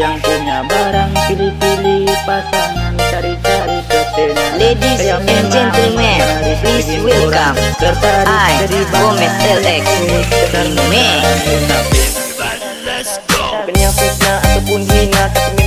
yang punya barang pilih-pilih pasangan cari-cari kesenangan. Ladies and gentlemen, please welcome I, Gomez LX Ini Let's go. Ataupun hina Tapi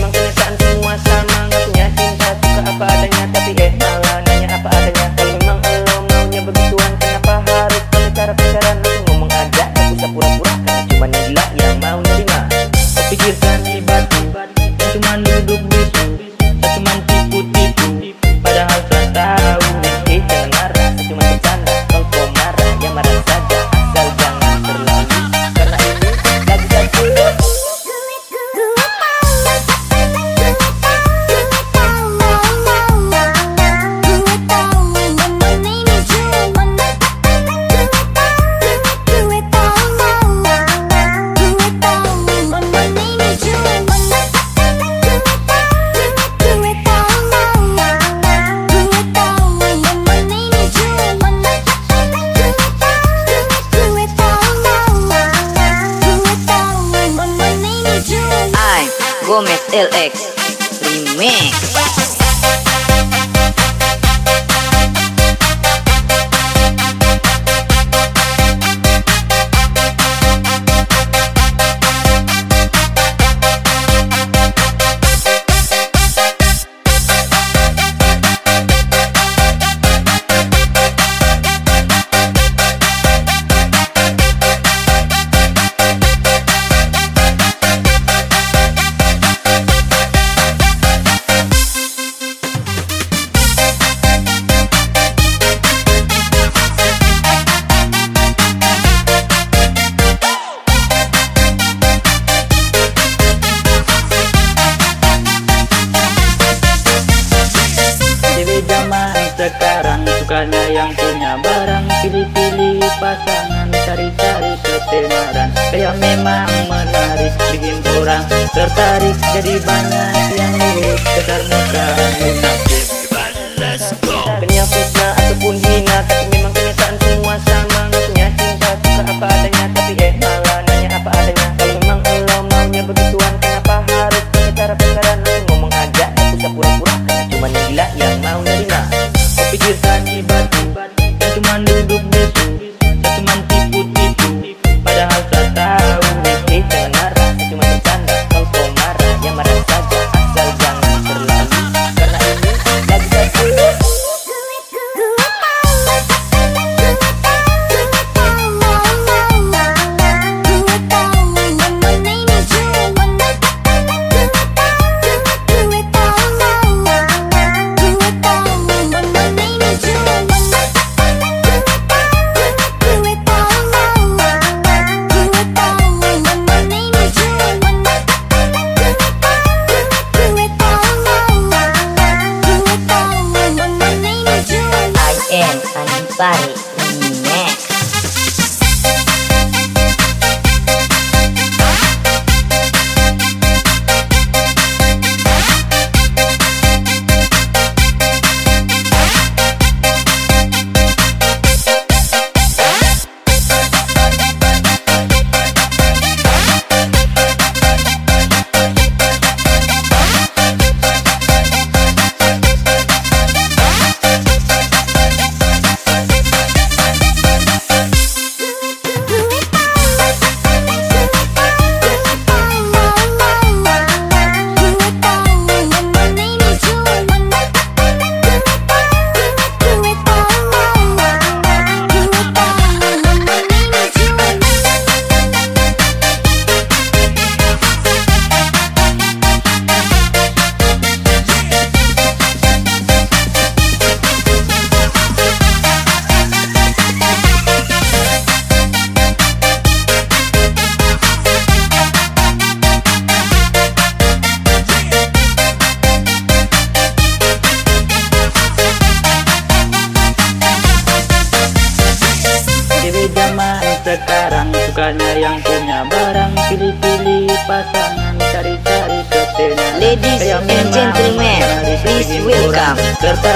Gomez LX Remix. bikin orang Tertarik jadi banyak yang mirip sekarang kamu. body.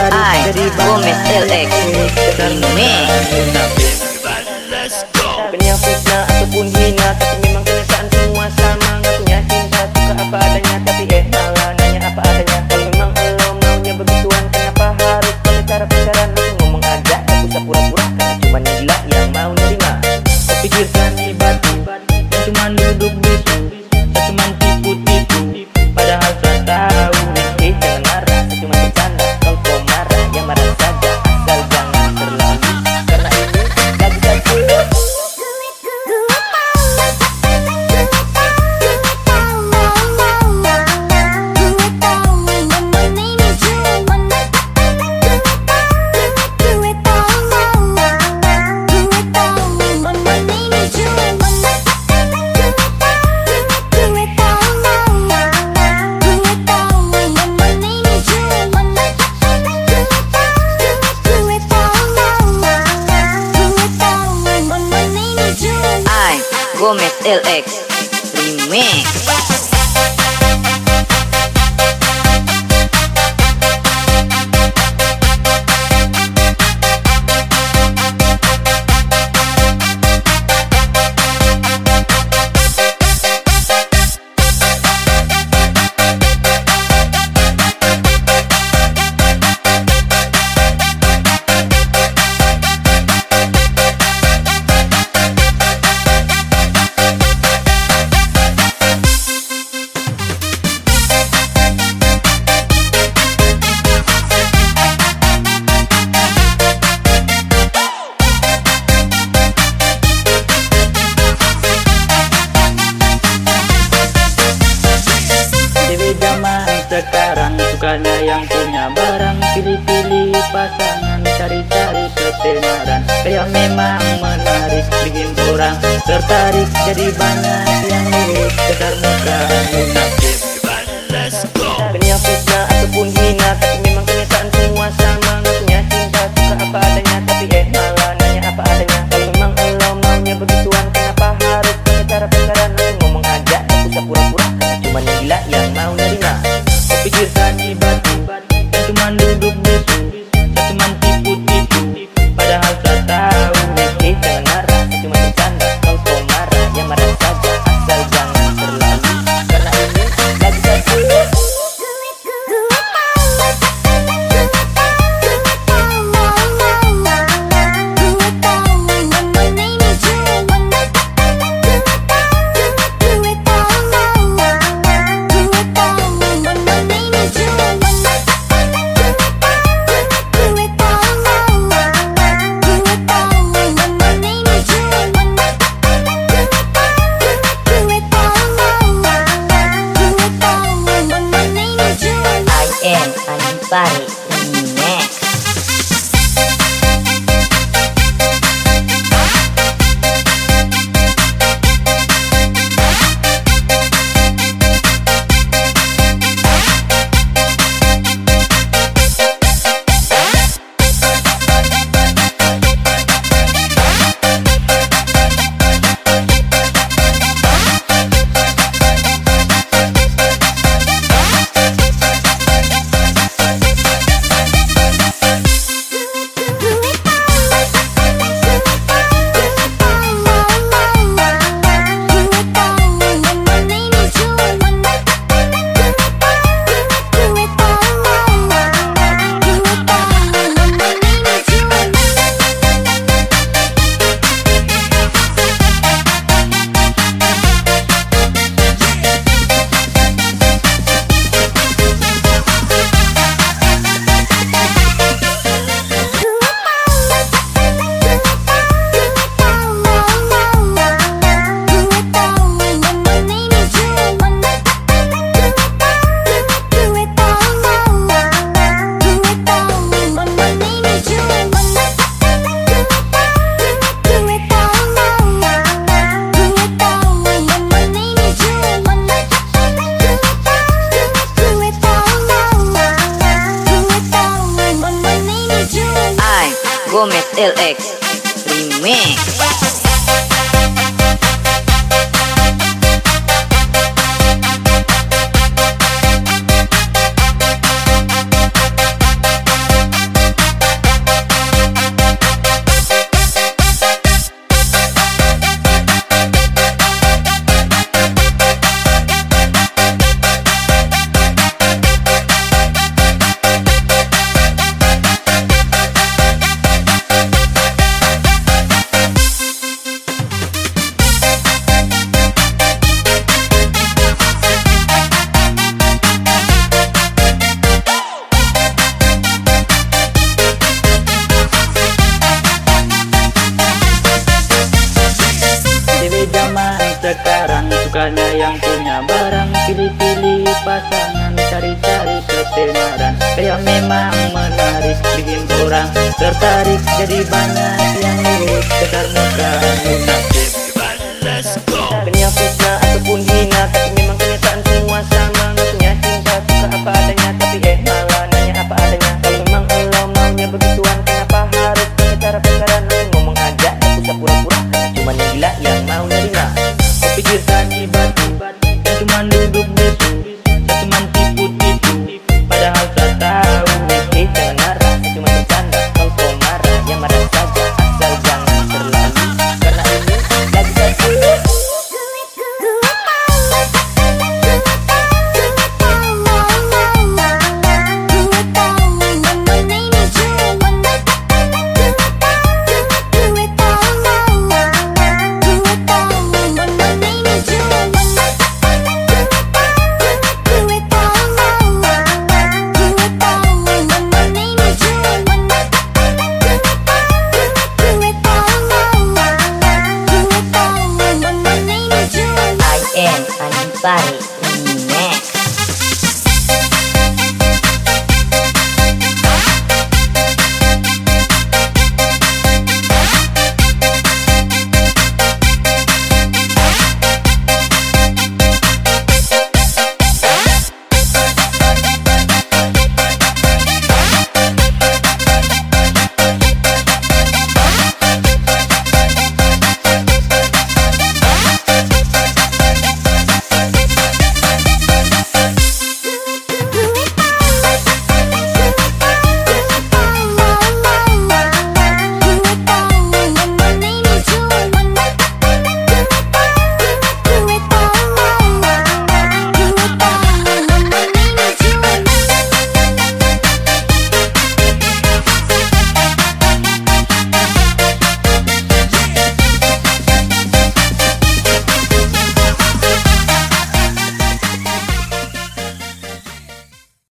Ayo, Gomez LX Ini. Bukannya fitnah ataupun hina Tapi LX. tertarik jadi banyak LX. memang menarik Bikin orang tertarik Jadi banyak yang mirip sekedar muka.